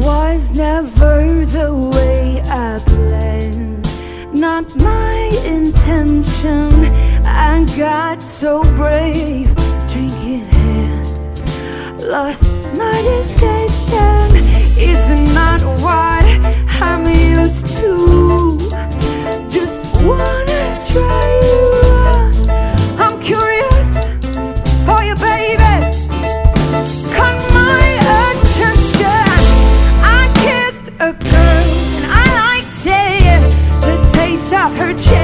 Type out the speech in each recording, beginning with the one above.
was never the way I planned. Not my intention. I got so brave. Drinking hand, lost my disguise. I've you.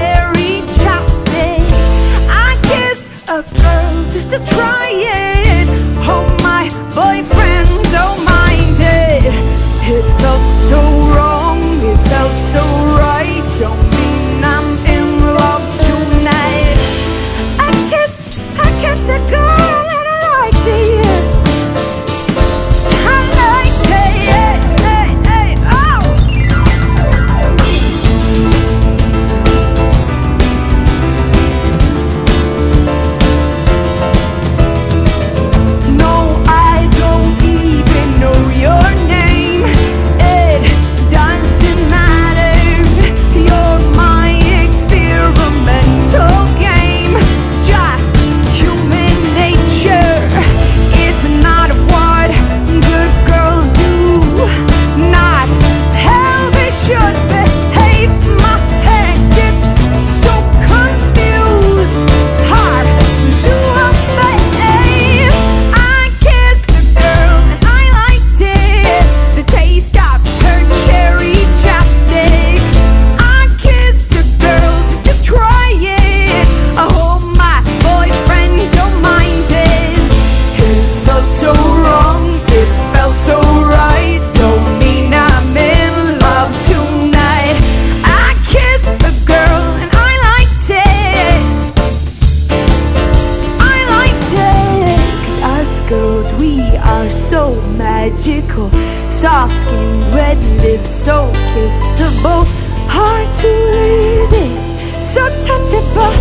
girls, we are so magical. Soft skin, red lips, so kissable. Hard to resist, so touchable,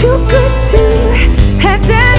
too good to handle.